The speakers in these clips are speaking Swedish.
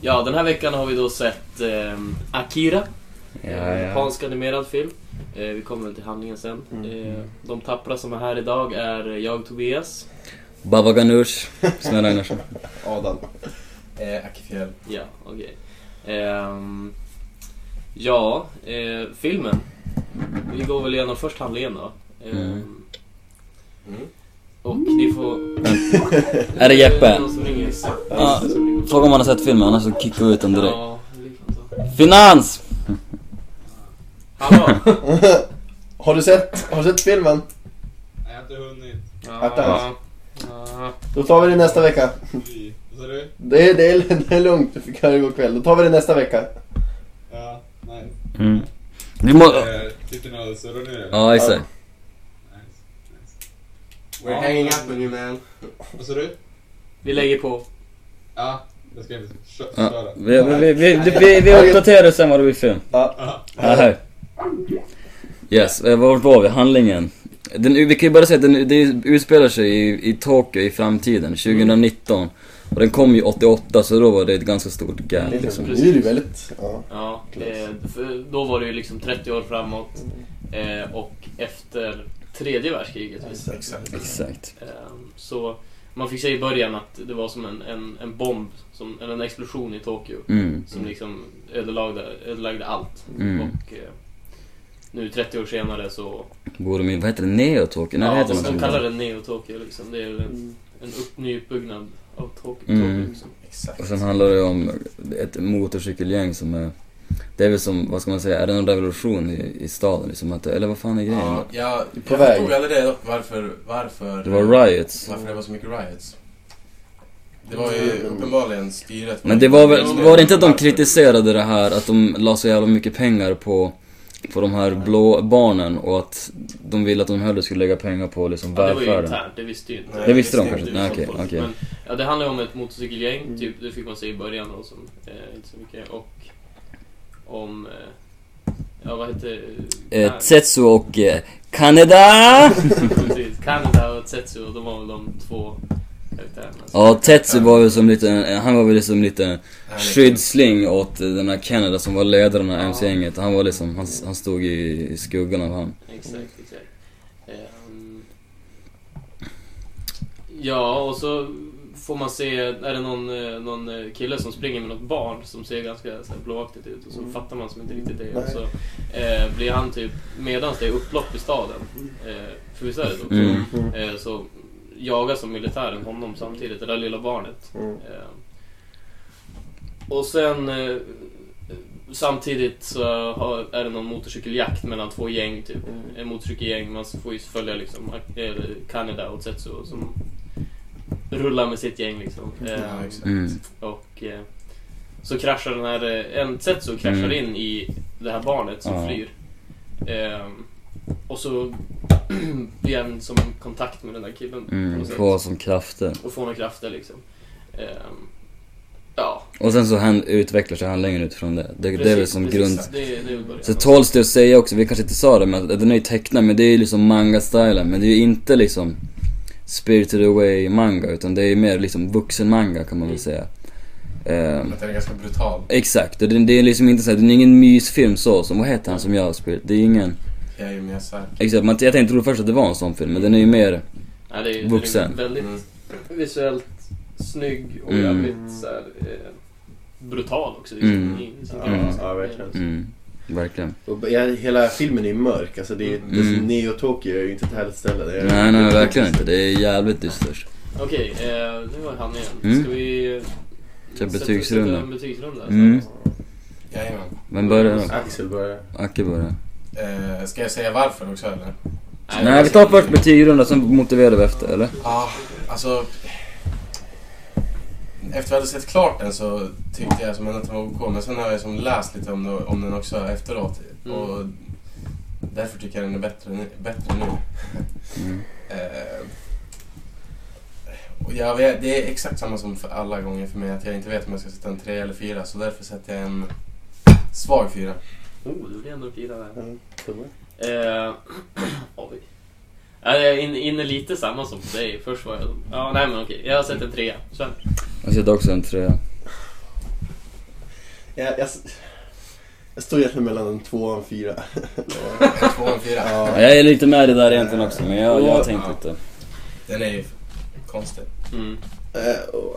Ja, den här veckan har vi då sett eh, Akira. Ja. Japansk animerad film. Eh, vi kommer väl till handlingen sen. Eh, de tappra som är här idag är jag, Tobias. Baba Ganoush, Sven Ragnarsson. Adam. Eh, Akifjäll. Ja, okej. Ehm, ja, eh, filmen. Vi går väl igenom först handlingen då. Ehm, Mm. Och ni får... Är det Jeppe? någon som ringer. Ja, Fråga om han har sett filmen, annars så kickar vi ut honom direkt. Ja, liksom så. Finans! Hallå? Har du sett, har du sett filmen? Jag har inte hunnit. Attans. Ja. Då tar vi det nästa vecka. Det är, det är, det är lugnt, du fick höra igår kväll. Då tar vi det nästa vecka. Ja, nej. Mm. Vi må... Eh, ni och surrar nu? Ja, exakt. We're hanging up on you man. Vad sa du? Vi lägger på. Ja, jag ska inte kö- Ja, köra. vi, vi, vi, vi, vi, vi uppdaterar sen vad det blir film. Ja. Ja. Ja, här. Yes, eh, var var vi? Handlingen. Den, vi kan ju bara säga att den, det utspelar sig i, i Tokyo i framtiden, 2019. Och den kom ju 88, så då var det ett ganska stort gap liksom. Nu är det väldigt... Ja. Ja, eh, för då var det ju liksom 30 år framåt. Eh, och efter tredje världskriget. visst? Exakt. Exakt. Eh, så man fick se i början att det var som en, en, en bomb, som, eller en explosion i Tokyo. Mm. Som liksom ödelagde, ödelagde allt. Mm. Och eh, nu 30 år senare så... Bor de i, vad heter det, Neo-Tokyo? Ja, heter de, kallar det Neo-Tokyo liksom. Det är en, en upp, ny uppbyggnad av Tokyo. Mm. Tokyo liksom. Exakt. Och sen handlar det om ett motorcykelgäng som är... Det är väl som, vad ska man säga, är det någon revolution i, i staden liksom? Att, eller vad fan är grejen? Ja, jag, På jag väg. förstod aldrig det dock, varför, varför... Det var riots. Varför det var så mycket riots. Det var ju uppenbarligen styret. Men det var väl, var det inte att de kritiserade det här att de la så jävla mycket pengar på, på de här blå barnen och att de ville att de hellre skulle lägga pengar på liksom Ja, det var ju välfärden? internt, det visste ju inte. Nej, Det visste de kanske? visste Nej okej, okej. Men, ja, det handlar ju om ett motorcykelgäng, typ, det fick man se i början då, som, eh, inte så mycket. Och om, eh, ja vad heter Eh, Tetsu och eh, Kaneda! Precis, Kanada och Tetsuo, de var väl de två karaktärerna. Ja, Tetsu var väl som lite, han var väl liksom lite skyddsling åt den här Canada som var ledaren av Ja. MC-gänget. Han var liksom, han, han stod i, i skuggan av han. Exakt, exakt. Ehm, ja, och så får man se, är det någon, eh, någon eh, kille som springer med något barn som ser ganska så här, blåaktigt ut och så Mm. fattar man som inte riktigt det. Och så eh, blir han typ, medans det är upplopp i staden, eh, för visst är det så? Mm. Mm. Eh, så jagar som militären honom samtidigt, det där lilla barnet. Mm. Eh, och sen eh, samtidigt så har, är det någon motorcykeljakt mellan två gäng typ. Mm. En motorcykelgäng, man får ju följa liksom Kanada och Tetsuo som rullar med sitt gäng liksom. Eh, Ja, exakt. Mm. och eh, så kraschar den här, eh, en Tetsuo kraschar Mm. in i det här barnet som Ja. flyr. Eh, och så blir han som kontakt med den där killen Mm, något sätt. få som krafter. Och får några krafter liksom. Ehm, ja, Och sen så han utvecklar sig handlingen utifrån det. Det, det är väl som grund... Det, det. Så tåls det att säga också, vi kanske inte sa det, men att den är ju tecknad, men det är ju liksom manga-stilen. Men det är ju inte liksom spirited away manga, utan det är ju mer liksom vuxen manga kan man väl säga. Ehm, Att den är ganska brutal. exakt, och det, det är liksom inte så här, det är ingen mysfilm så, som vad heter han som gör Spirit? Det är ingen... Jag är ju Miyazaki. Exakt, man, jag tänkte tro först att det var en sån film, men den är ju mer... Nej, det är, vuxen. Det är väldigt Mm. visuellt snygg och Mm. jävligt så här, eh, brutal också. Liksom, Mm. i, Ja, ja, verkligen. Verkligen. Och hela filmen är mörk, alltså det är, Mm. det, Neo Tokyo är ju inte ett härligt ställe. Det är, Nej, nej, verkligen inte. Det är jävligt dystert. Okej, eh, nu var han igen. Mm. Ska vi... Kör betygsrunda. en betygsrunda? Mm. Jajamän. Vem börjar då? Axel börjar. Acke börjar. Eh, ska jag säga varför också eller? Nej, vi tar först betygrunda, sen motiverar vi efter, eller? Ja, alltså... Efter att jag hade sett klart den så tyckte jag som att den var OK. Men sen har jag som läst lite om, det, om den också efteråt. Mm. Och därför tycker jag den är bättre, nu- bättre nu. Mm. Eh, och jag vet, det är exakt samma som för alla gånger för mig. Att jag inte vet om jag ska sätta en tre eller fyra. Så därför sätter jag en svag fyra. Oh, det blir ändå en fyra där. Mm. Eh, oj. Ja, Jag är inne, lite samma som på dig. Först var jag... Ja, nej men okej. Jag har sett en trea. Sven? Jag sätter också en trea. Jag, jag, jag står egentligen mellan en två och en fyra. En två och en fyra. Ja. Ja, jag är lite med i det där egentligen också, men jag, jag har tänkt Ja. lite. Den är ju konstig. Mm. Eh, och,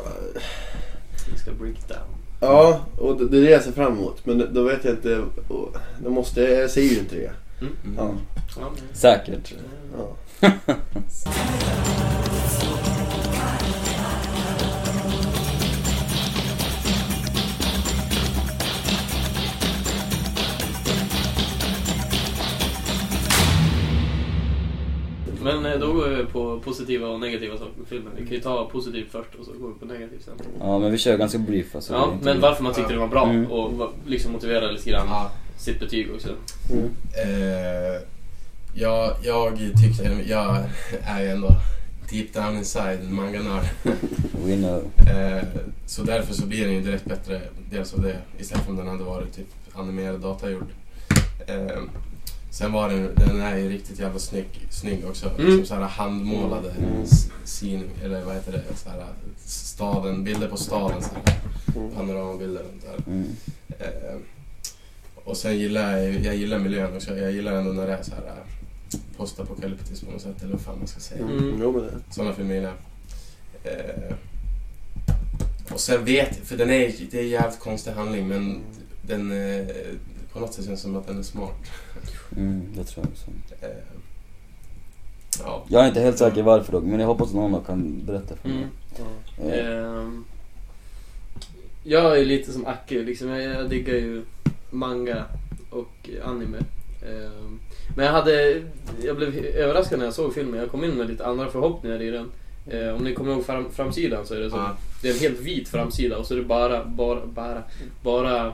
Vi ska break down. Ja, och det det är det jag ser fram emot. Men då vet jag inte. och Då måste jag, jag säger ju inte det. Mm. Ja. Säkert. Ja. Men eh, då går vi på positiva och negativa saker med filmen. Vi kan ju ta positivt först och så går vi på negativt sen. Ja, men vi kör ganska brief alltså. Ja, men varför man tyckte det var bra Mm. och liksom motivera lite grann Ja. Sitt betyg också. Mm. Eh, jag, jag tyckte, jag är ju ändå deep down inside en manga-nörd. We know. Eh, så därför så blir den ju direkt bättre, dels av det, istället för om den hade varit typ animerad datagjord. Eh, sen var den, den är ju riktigt jävla snygg, snygg också. Mm. Liksom så här handmålade Mm. s- scene, eller vad heter det, så här, staden, bilder på staden, så här, Mm. panoramabilder och sånt där. Mm. Eh, och sen gillar jag, jag gillar miljön också. Jag gillar ändå när det är så här eh, postapokalyptiskt på något sätt, eller vad fan man ska säga. Mm. Det. Sådana filmer gillar jag. Eh, och sen vet för den är, det är en jävligt konstig handling men den, eh, på något sätt känns det som att den är smart. Mm, det tror jag också. Eh, ja. Jag är inte helt säker varför dock, men jag hoppas att någon kan berätta för mig. Mm. Ja. Eh, Ehm, jag är lite som Acke, liksom. jag, jag diggar ju manga och anime. Ehm, men jag hade, jag blev överraskad när jag såg filmen. Jag kom in med lite andra förhoppningar i den. Ehm, om ni kommer ihåg fram, framsidan så är det så. Ja. Det är en helt vit framsida och så är det bara, bara, bara, bara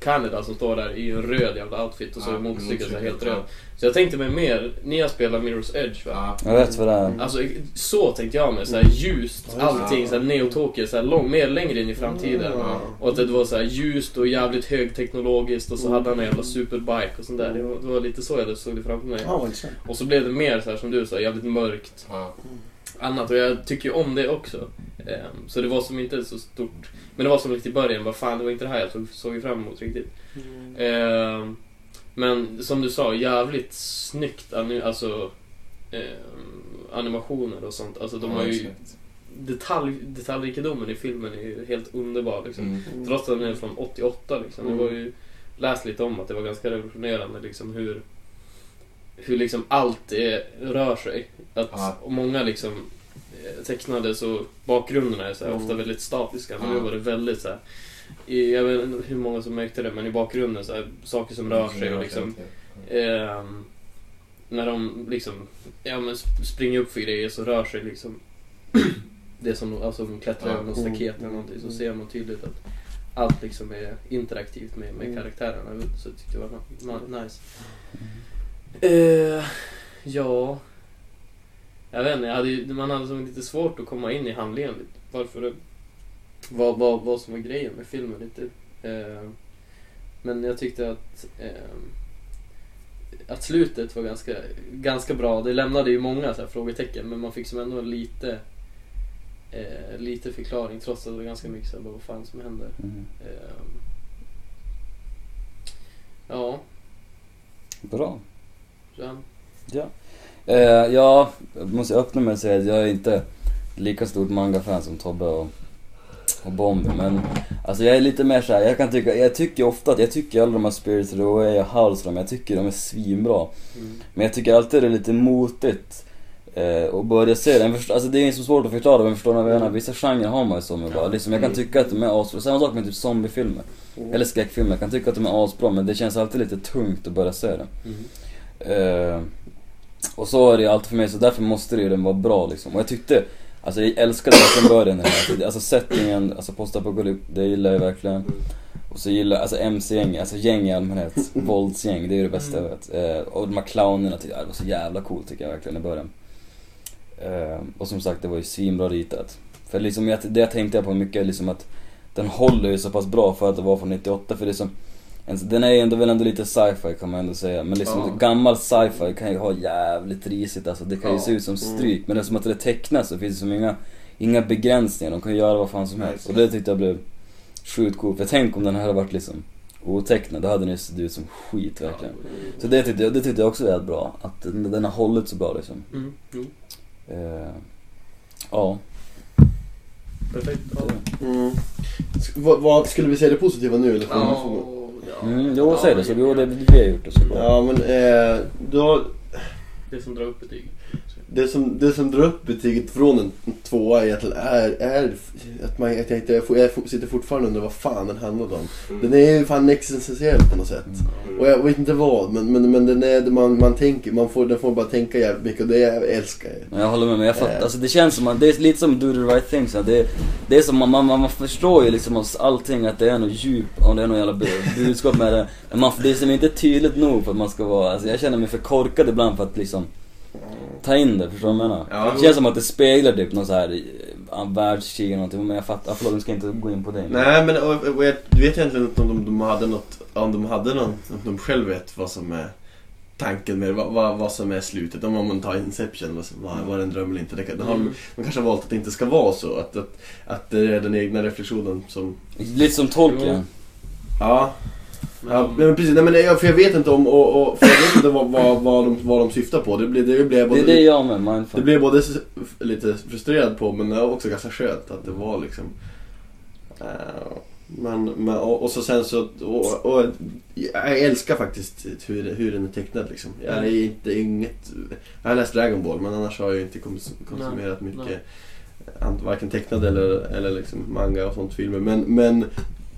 Kanada som står där i en röd jävla outfit och så Ja, är motorcykeln helt röd. Så jag tänkte mig mer, ni har spelat Mirror's Edge va? Ja. Jag vet vad det är. Alltså så tänkte jag med, så här ljust, allting, det. så här Neo-Tokyo, så här lång, mer längre in i framtiden. Ja. Och att det var så här ljust och jävligt högteknologiskt och så hade han en jävla superbike och sånt där. Det var, det var lite så jag såg det framför mig. Och så blev det mer så här som du sa, jävligt mörkt. Annat och jag tycker ju om det också. Ehm, Så det var som inte så stort. Men det var som riktigt i början, vad fan det var inte det här jag såg, fram emot riktigt. Ehm, Men som du sa, jävligt snyggt alltså, ehm, animationer och sånt. Alltså de har ju detalj, detaljrikedomen i filmen är ju helt underbar liksom. Mm. Trots att den är från 88 liksom. Det Mm. var ju, läst lite om att det var ganska revolutionerande liksom hur, hur liksom allt är, rör sig. Att Ja. och många liksom eh, tecknade så bakgrunderna är så här, Mm. ofta väldigt statiska. Men nu var det väldigt så här, i, jag vet inte hur många som märkte det men i bakgrunden så här, saker som rör sig och liksom Ehm, när de liksom ja, men sp- springer upp för grejer så rör sig liksom det som alltså, de klättrar över något staket eller Mm. någonting så Mm. ser man tydligt att allt liksom är interaktivt med, med Mm. karaktärerna. Så jag tyckte det var nice. Eh, ja... Jag vet inte, jag hade, ju- man hade som lite svårt att komma in i handlingen. Varför det, vad, vad, vad som var grejen med filmen. Lite. Eh, men jag tyckte att eh, att slutet var ganska, ganska bra. Det lämnade ju många så här, frågetecken men man fick som ändå lite eh, lite förklaring trots att det var ganska mycket så här, bara, vad fan som händer. Mm. Eh, ja, Bra. Ja. Ja, jag måste öppna mig och säga att jag är inte lika stort manga-fan som Tobbe och, och Bombi. Men alltså jag är lite mer såhär, jag kan tycka, jag tycker ofta att, jag tycker alla de här Spirited Away och Hallström, jag tycker de är svinbra. mm. Men jag tycker alltid det är lite motigt eh, att börja se den. Alltså det är så svårt att förklara, men förstår ni vad jag menar? Vissa genrer har man ju med bara. Liksom, jag kan tycka att de är asbra. Samma sak med typ zombiefilmer. Mm. Eller skräckfilmer. Jag kan tycka att de är asbra, men det känns alltid lite tungt att börja se det. Mm. Eh, och så är det ju alltid för mig, så därför måste det ju den vara bra liksom. Och jag tyckte, alltså jag älskade det från början den här. Alltså settingen, alltså postapokalyp, det gillar jag verkligen. Och så gillar jag, alltså MC-gäng, alltså gäng i allmänhet, våldsgäng, det är ju det bästa jag vet. Eh, och de här clownerna, tyckte jag, det var så jävla coolt tycker jag verkligen i början. Eh, och som sagt, det var ju svinbra ritat. För liksom, jag, det tänkte jag på mycket, liksom att den håller ju så pass bra för att det var från 98, för liksom en- den är ändå väl ändå lite sci-fi kan man ändå säga. Men liksom Ja. gammal sci-fi kan ju ha jävligt risigt alltså. Det kan ju Ja. se ut som stryk. Men eftersom att det tecknas så finns det som inga, inga begränsningar. De kan ju göra vad fan som helst. Och det tyckte jag blev sjukt cool. För tänk om den hade varit liksom otecknad, då hade den ju sett ut som skit verkligen. Så det tyckte jag, det tyckte jag också var bra. Att den, den har hållit så bra liksom. Mm, jo, Eh, ja. perfekt. Ja. Mm. Vad, vad, skulle vi säga det positiva nu eller? Ja, ja. Mm, jo, säg det. Så jo, det, vi har gjort det så bra. Ja men eh, då, Det som drar upp betyg. Det, som, det som drar upp betyget från en tvåa egentligen är, är att, man, att jag, inte, jag, jag sitter fortfarande och undrar vad fan den handlade om. Den är ju fan existentiell på något sätt. Och jag vet inte vad, men, men, men den är, man, man tänker, man får, den får bara tänka jävligt mycket och det jag älskar jag. Jag håller med, men jag fattar. Eh. Alltså det känns som att det är lite som Do the right thing. Så det, det är som man, man, man förstår ju liksom allting att det är något djup, om det är något jävla bu- budskap med det. Men man, det är som inte tydligt nog för att man ska vara, alltså jag känner mig för korkad ibland för att liksom ta in det, förstår du vad jag menar? Ja. Det känns som att det speglar typ någon så här uh, världskrig eller någonting, men jag fattar, förlåt nu ska jag inte gå in på det. Nej men och, och jag vet egentligen inte om de, de hade något, om de hade någon, om de själv vet vad som är tanken med vad, vad, vad som är slutet. Om man tar Inception, vad, som- vad, vad är en dröm eller inte. Det, det har, de, Mm. de kanske har valt att det inte ska vara så. Att, att, att det är den egna reflektionen som... Lite som Tolkien. Ja, ja men precis. Nej, men jag, för jag vet inte om, och, och, för jag vet inte vad, vad, vad, de, vad de syftar på. Det blir, det Det både, är det jag med, det mindfuck. blev både lite frustrerad på men också ganska skönt att det var liksom... eh, men, men, och, och så sen så... Och, och, jag älskar faktiskt hur, hur den är tecknad liksom. Jag är inte inget... Jag har läst Dragon Ball men annars har jag inte kons- konsumerat Nej, mycket. nej. Varken tecknad eller, eller liksom manga och sånt filmer. Men, men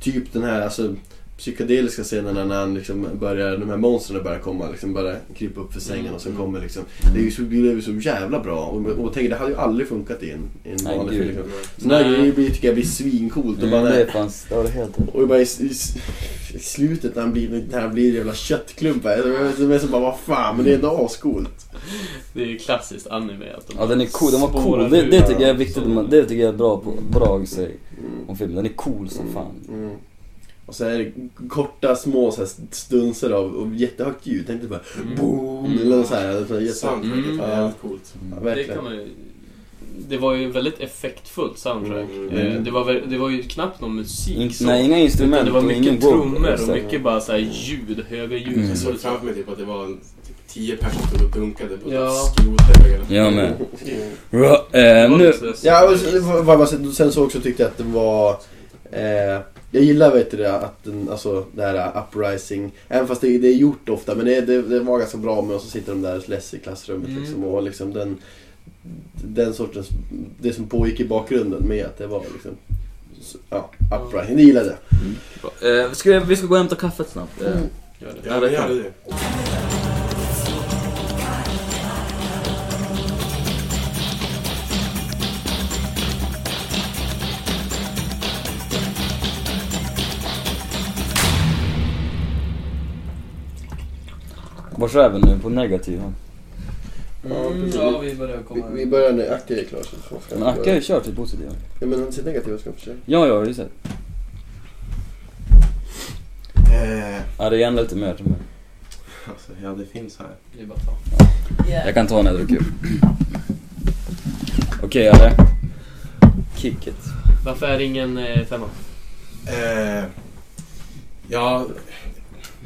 typ den här alltså, psykedeliska scenerna när han liksom börjar, de här monstren börjar komma, liksom börjar krypa upp för sängen och sen Mm. kommer liksom det är ju så, det är ju så jävla bra och, och tänk, det hade ju aldrig funkat i en, i en Nej, vanlig film. Liksom. Sådana här grejer blir, tycker jag blir svincoolt. Och, Mm, bara, det är fan, det har du helt och bara i, i, i slutet när han blir, när han blir jävla köttklumpar. Det är så bara, vad fan, men det är ändå ascoolt. Det är ju klassiskt anime att de Ja den är cool, den var cool. Det, det tycker jag är viktigt, det tycker jag är bra, på, bra att säga Mm. om filmen. Den är cool som fan. Mm. Och så är det korta små så här, stunser av, av jättehögt ljud. Tänkte bara Mm. boom Mm. eller så här. Så här jätte... Mm. var Ja. coolt. Ja, Det verkligen. kan man ju... Det var ju väldigt effektfullt soundtrack. Mm. Eh, Det, var, det var ju knappt någon musik In, så. nej, inga instrument det var och mycket trummor och mycket bara så här ljud, höga ljud. Mm. Jag Så såg det- framför mig typ att det var en, typ tio personer som och dunkade på Ja. skrothögar. Jag med. Mm. Bra, det eh, nu... Ja, och sen så också tyckte jag att det var... Eh, jag gillar vet du det, att den, alltså det här uprising, även fast det, det är gjort ofta, men det, det, det var ganska bra med och så sitter de där läser i klassrummet Mm. liksom, och liksom den, den sortens, det som pågick i bakgrunden med att det var liksom, ja, uprising, det gillade jag. Eh, ska vi, vi ska gå och hämta kaffet snabbt. Eh, Mm. Gör det. Ja, men gör det. Vart är vi nu? På negativa? Mm, ja, vi börjar komma... Vi, vi börjar nu, Acke är klar. Så så ska Men Acke har ju kört till positiva. Ja men sitt negativa ska jag försöka. Ja, ja, just det. Eh, Ja, det är gärna lite mer till mig. alltså, ja, det finns här. Det är bara att ta. Jag kan ta när jag dricker upp. Okej, okay, Kick it. Varför är det ingen eh, femma? Eh, ja,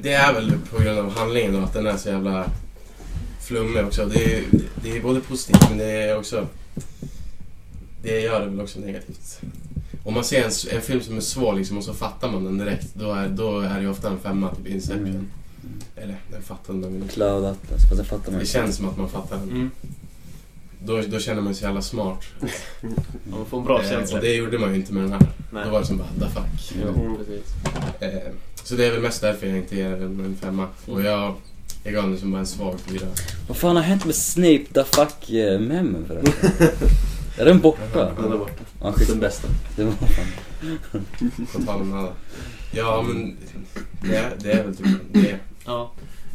det är väl på grund av handlingen då, att den är så jävla flummig också. Det är, det är både positivt men det är också... Det gör det väl också negativt. Om man ser en, en film som är svår liksom, och så fattar man den direkt, då är, då är det ju ofta en femma, typ Inception. Mm. Eller, den fattar man väl. Cloud Atlas, fast jag fattar man Det känns som att man fattar den. Mm. Då, då känner man sig jävla smart. Man får en bra Eh, känsla. och det gjorde man ju inte med den här. Nej. Då var det som bara, the fuck. Jo, precis. Eh, så det är väl mest därför jag inte ger den en femma. Och jag, jag gav den som bara en svag fyra. Vad fan har hänt med Snape the fuck eh, memen förresten? är den borta? Den är borta. Ja, skit. Den bästa. Det var fan... På tal om nada. Ja men det, är- det är väl typ det. Ja.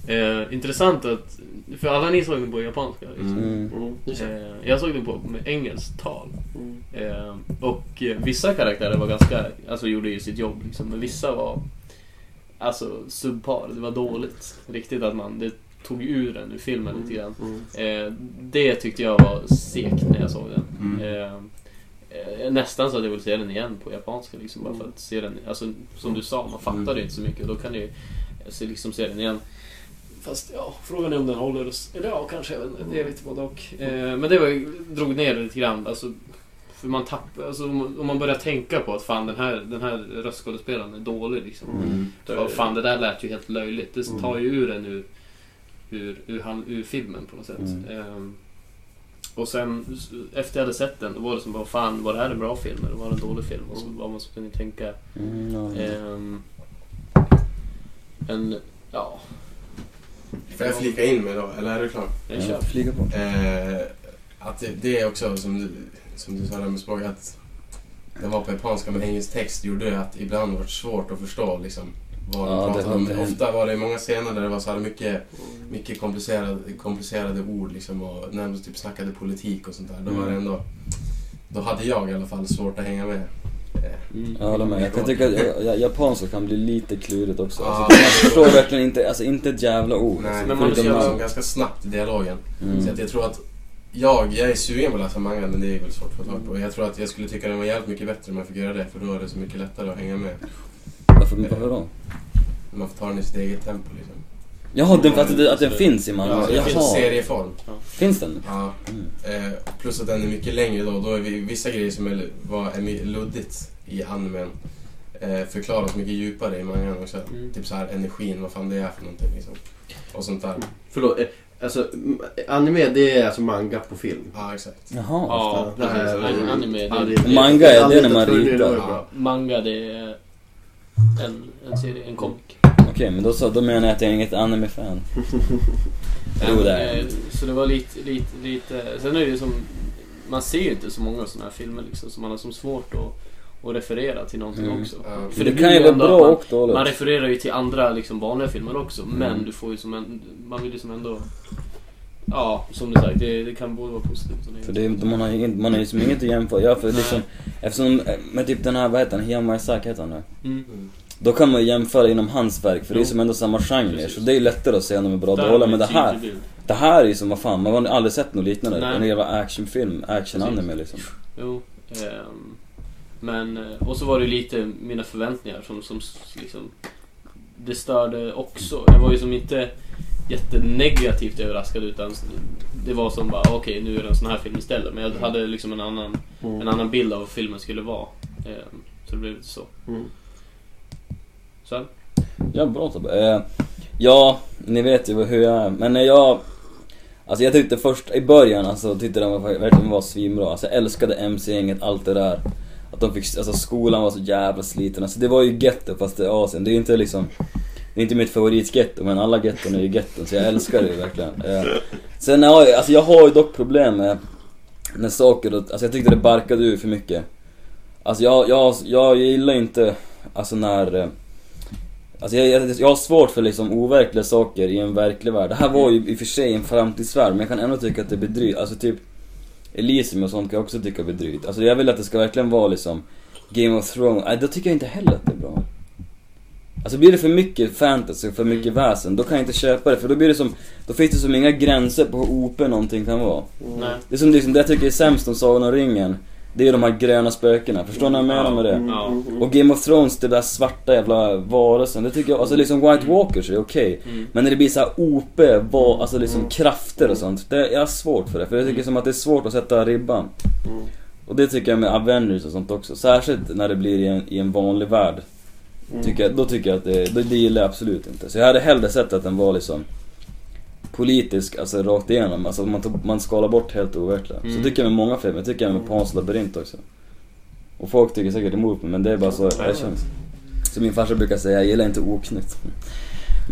Eh, intressant att... För alla ni såg den på japanska. Liksom. Mm. Mm. Eh, jag såg den på med engelskt tal. Mm. Eh, och eh, vissa karaktärer var ganska, alltså gjorde ju sitt jobb liksom, men vissa var alltså subpar, det var dåligt. Riktigt att man, det tog ur den ur filmen lite grann. Mm. Eh, det tyckte jag var segt när jag såg den. Mm. Eh, eh, nästan så att jag vill se den igen på japanska liksom, bara för att se den. Alltså som du sa, man fattar det inte så mycket då kan jag ju se- liksom se den igen. Fast ja, frågan är om den håller. oss- Eller ja, kanske. Jag vet inte, jag vet inte både och. Eh, men det var, drog ner det lite grann. Alltså, för man tappar, alltså, om man börjar tänka på att fan den här, den här röstskådespelaren är dålig liksom. Mm. Ja, fan det där lät ju helt löjligt. Det tar ju ur en ur, ur, ur, han- ur filmen på något sätt. Mm. Ehm, och sen efter jag hade sett den, då var det som bara fan var det här en bra film eller var det en dålig film? Och så var man så kunde tänka. Mm, ehm, en, ja, Får jag flika in med då, eller är du klar? jag Ja, flyga på. Eh, att det, det är också som du, som du sa där med språk, att den var på japanska med engelsk text gjorde att ibland var det svårt att förstå liksom vad de Ja, det pratade om. inte- Ofta var det många scener där det var så här mycket, mycket komplicerade, komplicerade ord liksom och när de typ snackade politik och sånt där. Då var det Mm. ändå, då hade jag i alla fall svårt att hänga med. Eh, Mm. Jag håller med. Jag kan tycka att ja, ja, japanska kan bli lite klurigt också. Ja. Alltså, jag förstår verkligen inte, alltså inte ett jävla ord. Nej, alltså, men man man är är liksom ganska snabbt i dialogen. Mm. Så att jag tror att jag, jag är sugen på att läsa manga men det är väl svårt att få tag på. Jag tror att jag skulle tycka den var jävligt mycket bättre om jag fick göra det för då är det så mycket lättare att hänga med. Varför, varför då? Man får ta den i sitt eget tempo liksom. Jaha, den, att, att den finns i manga? Ja, det finns Jaha. serieform. Finns den? Ja. Mm. Eh, plus att den är mycket längre då. Då är vi, vissa grejer som är, var, är luddigt i animen eh, förklaras mycket djupare i mangan också. Mm. Typ så här energin, vad fan det är för någonting liksom. Och sånt där. Förlåt, eh, alltså anime det är alltså manga på film. Ja, exakt. Jaha. Ja, det här precis. An- Anime, det, aldrig- Manga är det när man ritar. bra. manga det är en, en serie, en komik. Okej, men då, så, då menar jag att jag är inget anime-fan. Jo, det är Eh, Så det var lite, lite, lite... Sen är det ju som... Man ser ju inte så många sådana här filmer liksom, så man har som svårt att, att referera till någonting Mm. också. Ja. För det det kan ju vara bra man- och dåligt. Man refererar ju till andra liksom, vanliga filmer också, Mm. men du får ju som en... Man vill ju som ändå... Ja, som du sagt, det, det kan både vara positivt och För negativt. det, är- man har ju ingen- man har ju liksom inget att jämföra. Ja, för Nej. liksom, eftersom, med typ den här, vad heter han, Hayao Miyazaki heter han nu. Mm. Mm. Då kan man ju jämföra inom hans verk, för det är Jo. som ändå samma genre. Precis. Så det är ju lättare att säga om de är bra och dåliga. Men det här, bild. det här är ju som, vad fan, man har aldrig sett något liknande. Nej. En jävla actionfilm, action-anime liksom. Jo. ehm, men, eh, och så var det ju lite mina förväntningar som, som liksom... Det störde också. Jag var ju som inte jättenegativt överraskad utan det var som bara okej nu är det en sån här film istället. Men jag hade liksom en annan, en annan bild av vad filmen skulle vara. Ehm, så det blev lite så. Mm. Mm. Sen? Ja, bra Tobbe. Eh, ja, ni vet ju hur jag är. Men när jag... Alltså jag tyckte först, i början alltså, tyckte den var, verkligen var svinbra. Alltså jag älskade MC-gänget, allt det där. Att de fick, alltså skolan var så jävla sliten. Alltså det var ju getto fast i Asien. Det är ju inte liksom... Det är inte mitt favoritgetto men alla getton är ju getton så jag älskar det ju verkligen. Eh, sen har jag, alltså jag har ju dock problem med när saker, alltså jag tyckte det barkade ur för mycket. Alltså jag, jag, jag gillar inte, alltså när eh, Alltså jag, jag, jag har svårt för liksom overkliga saker i en verklig värld. Det här var ju i och för sig en framtidsvärld men jag kan ändå tycka att det blir drygt. Alltså typ Elysium och sånt kan jag också tycka blir drygt. Alltså jag vill att det ska verkligen vara liksom Game of Thrones. Nej, då tycker jag inte heller att det är bra. Alltså blir det för mycket fantasy, för mycket väsen, då kan jag inte köpa det för då blir det som Då finns det som inga gränser på hur OP någonting kan vara. Nej. Det är som liksom, det jag tycker är sämst om Sagan om ringen Det är de här gröna spökena, förstår ni vad jag menar med det? Ja. Och Game of Thrones, det där svarta jävla varelsen, det tycker jag, alltså liksom White Walkers är okej Mm. Men när det blir så här OP, var, alltså liksom krafter och sånt, det, jag har svårt för det för jag tycker som att det är svårt att sätta ribban Mm. Och det tycker jag med Avengers och sånt också, särskilt när det blir i en, i en vanlig värld tycker jag, Då tycker jag att det, det, det gillar jag absolut inte Så jag hade hellre sett att den var liksom Politisk, alltså rakt igenom, alltså man, tog, man skalar bort helt overkliga Så Mm. tycker jag med många filmer, jag tycker jag med Pans labyrint också Och folk tycker säkert emot mig men det är bara så det känns Som min farsa brukar säga, jag gillar inte oknytt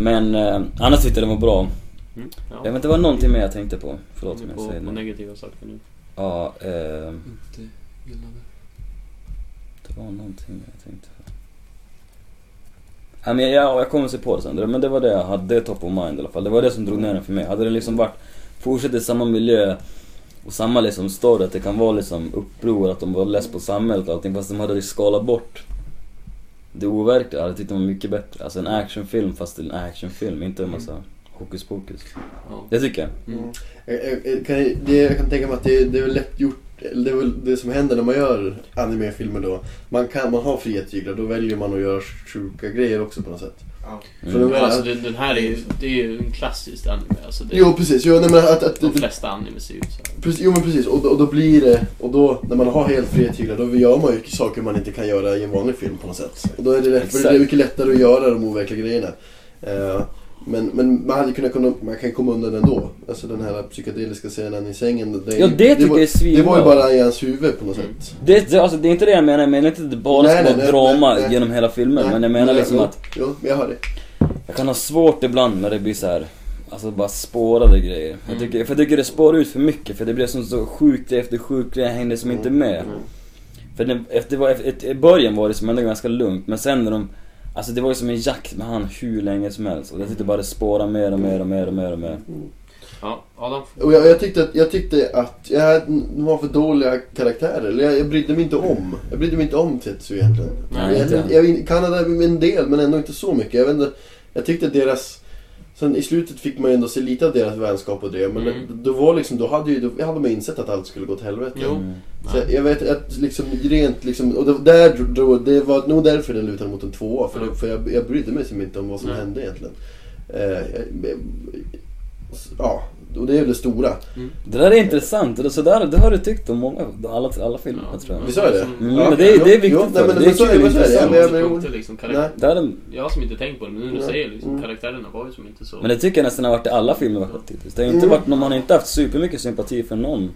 Men eh, annars tyckte jag den var bra Mm. Ja. Jag vet inte, det var någonting mer jag tänkte på Förlåt om jag på, säger på det negativa saker nu. Ja, eh, Inte gillande. det var någonting jag tänkte på Nej men jag, jag kommer se på det sen, men det var det jag hade, top of mind i alla fall Det var det som drog ner den för mig, hade det liksom varit Fortsatt i samma miljö och samma liksom story, att det kan vara liksom uppror, att de var less på samhället och allting fast de hade skalat bort det overkliga, hade jag tyckt det var mycket bättre. Alltså en actionfilm fast en actionfilm, inte en massa hokus pokus. Ja. Det tycker jag. Mm. Jag, jag, jag, kan, det, jag kan tänka mig att det, det är lätt gjort det, är väl det som händer när man gör animefilmer då. Man kan, man har fria tyglar, då väljer man att göra sjuka grejer också på något sätt. Ja. För Mm. Ja, alltså, den, den här är ju, det är ju en klassisk anime. Alltså, det, Jo precis, jo, nej, men att, att, de flesta anime ser ut så här. Precis, jo men precis, och, då- och då blir det, och då när man har helt fria tyglar då gör man ju saker man inte kan göra i en vanlig film på något sätt. Och då är det, lätt, för det är mycket lättare att göra de overkliga grejerna. Eh, men, men man hade kunnat kunna, man kan komma undan ändå. Alltså den här psykedeliska scenen i sängen. Det, Ja, det tycker var, jag är svinbra. Det var ju bara i hans huvud på något Mm. sätt. Det, det, alltså, det är inte det jag menar, jag menar inte att det bara Nej, ska nej, vara nej, drama nej, nej. genom hela filmen. Nej, men jag menar nej, liksom jo, att Jo, jag hör det. jag kan ha svårt ibland när det blir så här. Alltså bara spårade grejer. Jag Mm. tycker, för jag tycker det spårar ut för mycket för det blev som så sjukt efter sjukt jag hängde som inte med. Mm. För det, efter, var, efter, i början var det som ändå ganska lugnt men sen när de Alltså det var ju som en jakt med han hur länge som helst och jag tyckte bara det spårade mer och mer och mer och mer och mer. Ja, Adam. Och jag, jag, tyckte att, jag tyckte att jag, de var för dåliga karaktärer. Eller jag, jag brydde mig inte om. Jag brydde mig inte om Tetsu egentligen. Nej, jag, inte jag, jag, Kanada en del men ändå inte så mycket. Jag, vet inte, jag tyckte att deras... Sen i slutet fick man ju ändå se lite av deras vänskap och det. Men Mm. då var liksom, då hade ju, då hade man insett att allt skulle gå åt helvete. Jo. Mm. Så jag- jag vet att liksom rent liksom, och det, där, då, det var nog därför den lutade mot en tvåa. För, Ja. det, för jag, jag brydde mig liksom inte om vad som hände egentligen. Eh, jag- ja, och det är väl det stora. Det där är intressant, det, så där, det har du tyckt om många, alla, alla filmer Ja. tror jag. Vi sa ju det. Mm, Ja, men det, är- det är viktigt jo, nej, för men- Det så är är kul det, så är det. men- punkter, liksom, är jag har som inte tänkt på det, men nu när du säger liksom, Mm. karaktärerna var ju som inte så... men det tycker jag nästan har varit i alla filmer hittills. Det har inte Mm. varit, man har inte haft supermycket sympati för någon.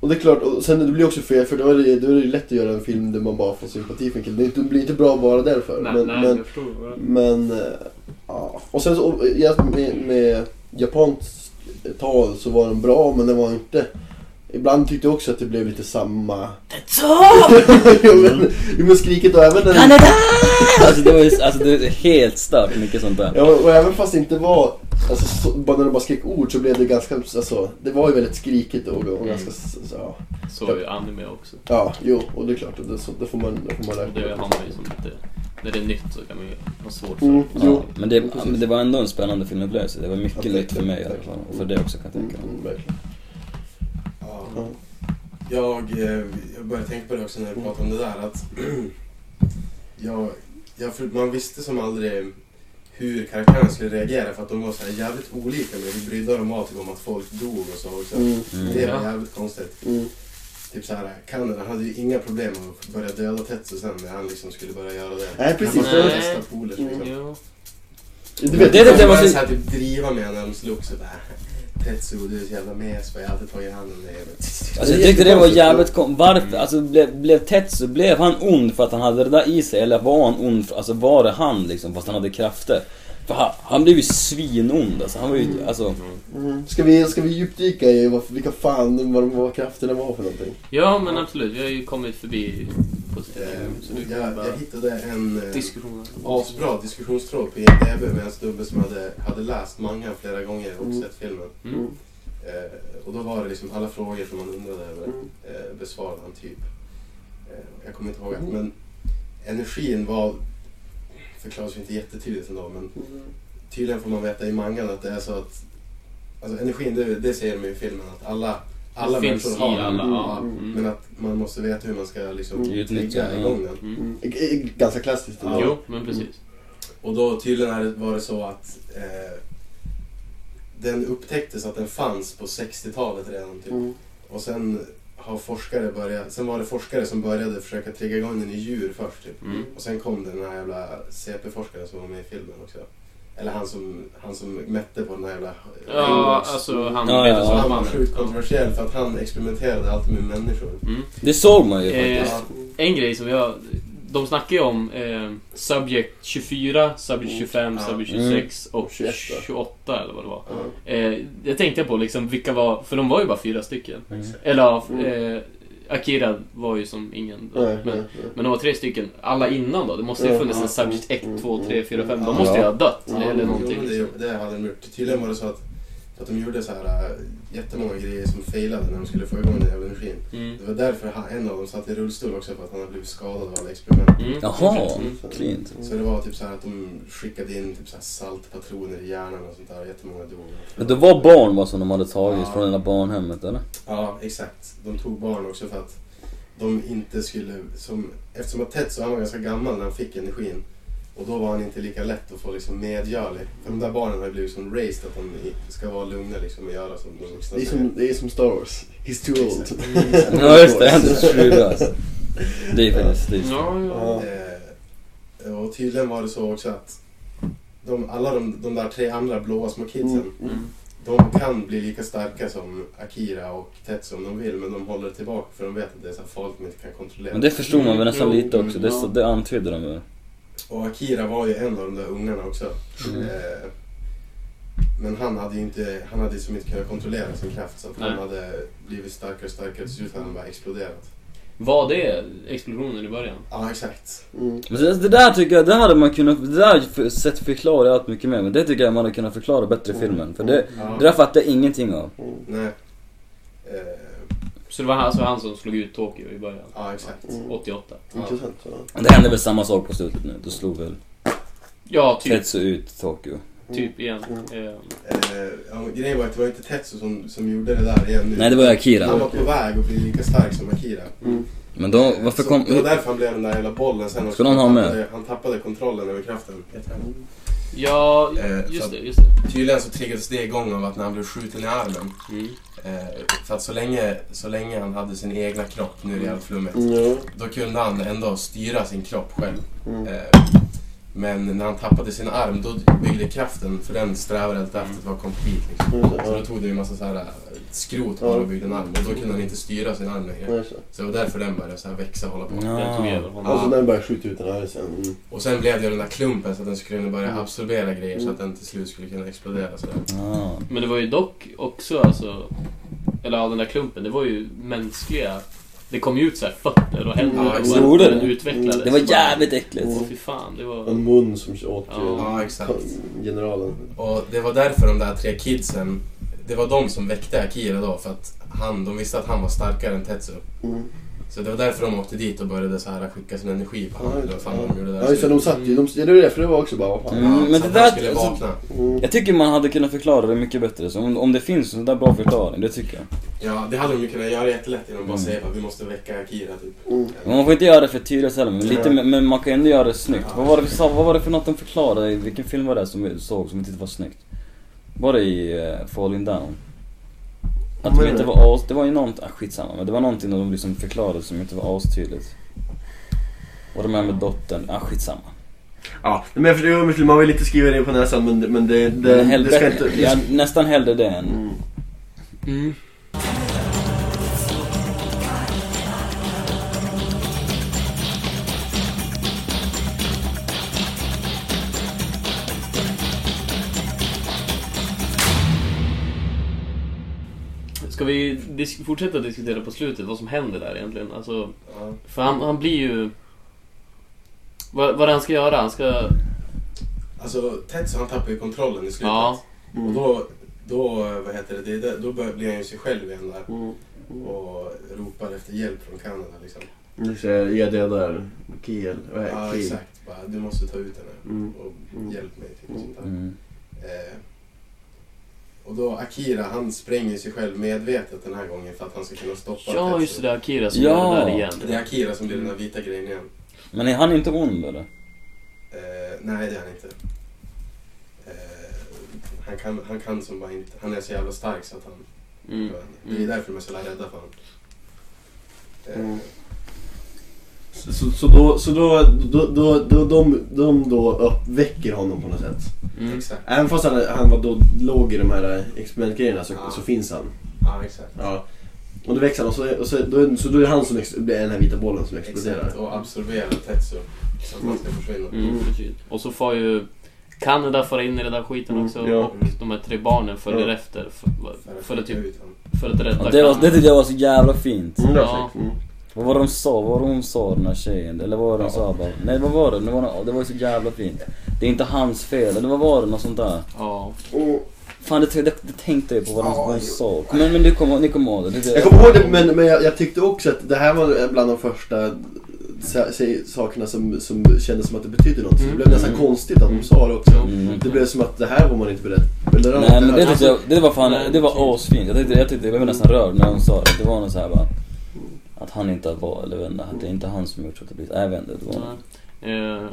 Och det är klart, och sen det blir också fel för då är, det, då är det lätt att göra en film där man bara får sympati för en kille. Det är det blir inte bra bara därför. nej, men, nej, men, jag förstår. men eh, ja. Och sen så, och, ja, med, med japanskt tal så var den bra men den var inte... Ibland tyckte jag också att det blev lite samma... jo, men, jo men skriket och även den... Kanada! Alltså det var ju, alltså det är helt starkt mycket sånt där. Ja, och, även fast det inte var... Alltså, så, bara när de bara skrek ord så blev det ganska... Alltså, det var ju väldigt skrikigt och, och Mm. ganska... Så, ja. Så är ju anime också. ja, jo, och det är klart. och Det, så, det får man, det får man det räkna har man ju som lite... När det är nytt så kan man ju ha svårt för Mm. Ja, men, det, men det var ändå en spännande filmupplevelse. Det var Ja, mycket verkligen, nytt för mig i alla fall. Och för det också kan jag tänka mig. mm. Ja. Ja. Jag, eh, jag började tänka på det också när vi pratade om det där att jag, jag, man visste som aldrig hur karaktärerna skulle reagera för att de var så här jävligt olika men vi brydde dem av typ om att folk dog och så också. Mm, Mm. Det Ja. var jävligt konstigt. mm. Typ så här, Kanada hade ju inga problem med att börja döda Tetsu sen när han liksom skulle börja göra det. Nej, precis. När man Nej. testa polers liksom. Jo. Du Men vet, det- Det, det det var var så- så här, typ driva med när de slogs och bara Tetsu du är så jävla mes jag har alltid tagit hand om dig. Alltså jag tyckte det var jävligt kom- Varför? Alltså blev, blev Tetsu, blev han ond för att han hade det där i sig? Eller var han ond, för, alltså var det han liksom fast han hade krafter? För han, han blev ju svinond alltså. Han var ju, alltså... Mm. Ska, vi, ska vi djupdyka i vad, vilka fan vad, vad krafterna var för någonting? Ja, men absolut. Vi har ju kommit förbi positiva Eh, Jag, jag hittade en eh, asbra diskussionstråd på IMDB med en snubbe som hade, hade läst mangan flera gånger och Mm. sett filmen. Mm. Eh, och då var det liksom alla frågor som man undrade över Mm. eh, besvarade han typ. Eh, jag kommer inte ihåg Mm. men energin var förklaras ju inte jättetydligt ändå men tydligen får man veta i mangan att det är så att alltså energin det, det ser man ju i filmen att alla alla Det människor har alla, ja. Mm. Men att man måste veta hur man ska liksom Mm. Trigga den, igång den. Mm. Mm. Ganska klassiskt. Ja. Jo, men precis. Och då tydligen var det så att eh, den upptäcktes att den fanns på 60-talet redan. Typ. Mm. Och sen har forskare börjat, sen var det forskare som började försöka trigga igång den i djur först. Typ. Mm. Och sen kom den här jävla CP-forskaren som var med i filmen också. Eller han som, han som mätte på den här jävla... Ja, alltså han... Ja, ja, han var sjukt kontroversiell för att han experimenterade alltid med människor. Mm. Det såg man ju Eh, faktiskt. En grej som jag... De snackar ju om eh, Subject 24, Subject 25, Ja. Subject Mm. 26 och 21 då. 28 eller vad det var. Ja. Eh, jag tänkte på liksom vilka var... För de var ju bara fyra stycken. Mm. Eller Mm. eh, Akira var ju som ingen då, men, men de var tre stycken. Alla innan då? Det måste ju Ja, funnits en Subject 1, mm, 2, 3, 4, 5. De måste ju ha dött. Eller någonting. Det, det hade de gjort. Tydligen var det så att För att de gjorde så här äh, jättemånga grejer som failade när de skulle få igång den jävla energin. Mm. Det var därför han- en av dem satt i rullstol också för att han hade blivit skadad av alla experiment. Mm. Jaha, Mm. cleant. Så det var typ så här att de skickade in typ så här saltpatroner i hjärnan och sånt där jättemånga dog. Men det var barn va, som de hade tagit Ja. från där barnhemmet eller? Ja, exakt. De tog barn också för att de inte skulle... Som, eftersom att Ted så han var ganska gammal när han fick energin. Och då var han inte lika lätt att få liksom medgörlig. För de där barnen har ju blivit som raised att de ska vara lugna liksom och göra som de vuxna Det är som, det är som Star Wars. He's too old. Ja just det, har inte sjukt alltså. Det är faktiskt, det är Ja, ja. Eh, och tydligen var det så också att de, alla de, de där tre andra blåa små kidsen, Mm. Mm. de kan bli lika starka som Akira och Tetsu om de vill, men de håller tillbaka för de vet att det är så farligt de inte kan kontrollera. Men det förstod man väl nästan lite också, det, det antydde de väl. Och Akira var ju en av de där ungarna också. Mm. Eh, men han hade ju inte, han hade liksom inte kunnat kontrollera sin kraft så att han hade blivit starkare och starkare till slut hade han bara exploderat. Var det explosionen i början? Ja, exakt. Mm. Det, det där tycker jag, det hade man kunnat, det där sätt förklarar allt mycket mer men det tycker jag man hade kunnat förklara bättre i filmen. För det, Ja. det där fattar jag ingenting av. Mm. Nej. Eh, Så det var alltså han som slog ut Tokyo i början? ja, exakt. Mm. 88? Intressant. Ja. Det hände väl samma sak på slutet nu, då slog väl Ja, typ. Tetsu ut Tokyo. Typ igen. Mm. Eh, ja, grejen var att det var inte Tetsu som, som gjorde det där igen nu. Nej det var Akira. Han var på väg att bli lika stark som Akira. Mm. Men då, varför Så kom... Det var därför han blev den där jävla bollen sen. Ska någon ha med? tappade, han tappade kontrollen över kraften. ja, Eh, just det, just det. Tydligen så triggades det igång av att när han blev skjuten i armen. Mm. Eh, för att så länge, så länge han hade sin egna kropp, nu är det jävligt flummigt. Ja. Då kunde han ändå styra sin kropp själv. Mm. Eh, men när han tappade sin arm då byggde kraften, för den strävade efter att vara complete liksom. Det, Så då tog det ju en massa så här skrot Ja. bara och byggde en arm och då kunde han inte styra sin arm längre. Så det var därför den började så här växa och hålla på. Den tog över Ja. honom. Och så när den började skjuta ut den här sen. Mm. Och sen blev det ju den där klumpen så att den skulle kunna börja Mm. absorbera grejer så Mm. att den till slut skulle kunna explodera sådär. Ah. Men det var ju dock också alltså... Eller ja, den där klumpen, det var ju mänskliga... Det kom ju ut så här fötter och händer Ja, och den det? utvecklades. Det var jävligt äckligt. Åh fy fan, det var... En mun som åt Ja. Ja, exakt. generalen. Och det var därför de där tre kidsen, det var de som väckte Akira då för att han, de visste att han var starkare än Tetsu. Mm. Så det var därför de åkte dit och började så här skicka sin energi på Ja, honom. de gjorde där. Ja just det, de satt ju, de, ja, det var därför det var också bara, fan. Mm, Ja, men det där- skulle alltså- vakna. Mm. Jag tycker man hade kunnat förklara det mycket bättre. Så om, om det finns en sån där bra förklaring, det tycker jag. Ja, det hade de ju kunnat göra jättelätt genom att bara Mm. säga att vi måste väcka Akira typ. Mm. Men man får inte göra det för tydligt heller, men, lite, men man kan ändå göra det snyggt. Ja. Vad, var det sa, vad var det för något de förklarade? i- Vilken film var det som vi såg som vi tyckte var snyggt? Var det i uh, Falling Down? Att de inte var as... Det var ju nånt... Ah, skitsamma, men det var någonting de liksom förklarade som inte var astydligt. Och de här med dottern, ah skitsamma. Ja, men jag förstår, man vill inte skriva det på näsan men, det- men det, det, Men det ska inte... ja, nästan hellre det än... Mm. Mm. Ska vi disk- fortsätta diskutera på slutet vad som händer där egentligen? Alltså, Ja. för han, han blir ju... Vad, vad han ska göra? Han ska... Alltså Tetsu han tappar ju kontrollen i slutet. Ja. Och Mm. då, då, vad heter det, det, då blir han ju sig själv igen där. Mm. Och ropar efter hjälp från Kanada liksom. Du säger, ge det där, Kiel, är Ja Kiel? exakt, bara, du måste ta ut henne Mm. och Mm. hjälp mig. Typ, och sånt där. Mm. Eh, och då Akira han spränger sig själv medvetet den här gången för att han ska kunna stoppa Ja, Tetsu. just det. där Akira som Ja. gör det där igen. Det är Akira som blir den här vita grejen igen. Men är han inte ond eller? Eh, nej, det är han inte. Eh, han, kan, han kan som bara inte... Han är så jävla stark så att han... Mm. Det är Mm. därför de är så jävla rädda för honom. Eh, Mm. Så, så, så då, så då, då, då, då, de, de då uppväcker honom på något sätt. Mm. Exakt. Även fast han, han var då låg i de här experimentgrejerna så, Ja. så finns han. Ja, exakt. Ja. Och då växer han och så, och så, då, så då är det han som ex, blir den här vita bollen som exploderar. Exakt. Och absorberar Tetsu. Så att man ska försvinna. Mm, precis. Och så får ju Kanada fara in i den där skiten Mm, också ja. och de här tre barnen följer Ja. efter för, För att, typ, ut honom. för att rädda Ja, det, var, det Kanada. tyckte jag var så jävla fint. Mm, Ja. ja. mm. Vad var det de sa? Vad var det hon sa den här tjejen? Eller vad var det de Ja. sa bara? Nej vad var det? Det var, det var ju så jävla fint. Det är inte hans fel, eller vad var det? Något sånt där. Ja. Och, Fan det, det, det tänkte jag på vad de, vad de sa. Men, men du kommer, ni kommer ihåg det? det, Jag kommer ihåg det men, men jag, jag tyckte också att det här var bland de första sakerna som, som kändes som att det betydde något. Så det blev nästan Mm. konstigt att de sa det också. Mm. Det blev som att det här var man inte beredd Nej men det tyckte jag, det var fan, Nej, det var asfint. Jag tyckte, jag tyckte, jag var nästan rörd när de sa det. Det var något så här bara Att han inte var, eller jag vet inte, att det är inte han som gjort så att det blir, nej, jag vet inte. Det var. Eh,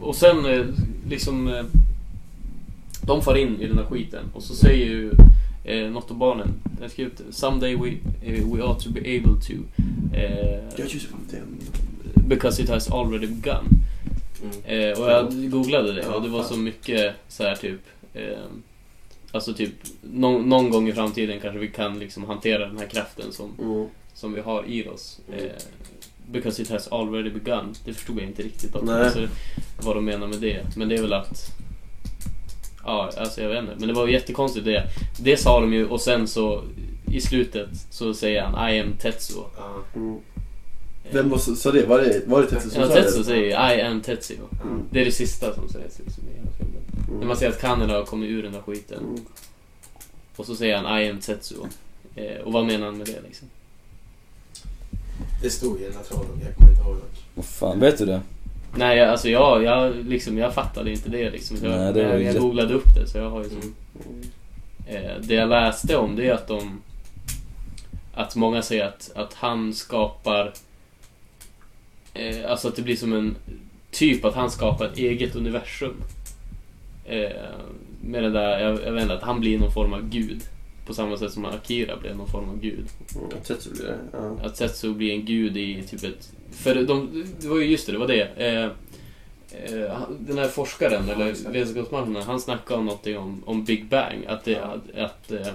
och sen eh, liksom... Eh, de far in i den här skiten och så säger ju eh, något av barnen, jag skrev ut Someday we, eh, we ought to be able to. Eh, Ja, just det. because it has already begun. Mm. Eh, och jag googlade det och det var så mycket så här typ eh, Alltså typ någon, någon gång i framtiden kanske vi kan liksom hantera den här kraften som, Mm. Som vi har i oss. Eh, because it has already begun. Det förstod jag inte riktigt alltså, vad de menar med det. Men det är väl att Ja, alltså jag vet inte. Men det var jättekonstigt det. Det sa de ju och sen så i slutet så säger han I am Tetsuo. Mm. Eh, Vem var, sa det? Var det, var det Tetsu som Ja, sa Tetsuo det? säger I am Tetsuo. Mm. Det är det sista som sägs liksom, i hela filmen. När Mm. man ser att Kaneda har kommit ur den där skiten. Mm. Och så säger han I am Tetsuo. Eh, och vad menar han med det liksom? Det stod i den här tråden, jag kommer inte ihåg dock. vad fan, vet du det? Nej, jag- alltså jag, jag, liksom, jag fattade inte det liksom. Jag, Nej, det jag, jag googlade upp det så jag har ju som, Mm. eh, Det jag läste om det är att de Att många säger att, att han skapar eh, Alltså att det blir som en Typ att han skapar ett eget universum eh, Med det där, jag, jag vet inte, att han blir någon form av gud På samma sätt som Akira blev någon form av gud Mm. Tetsu blir det. Ja. Att Tetsu blir en gud i typ ett... För de, det var ju just det, det var det. Eh, eh, den här forskaren, Ja, eller vetenskapsmannen, han snackade om någonting om, om Big Bang. Att, det, att, att eh,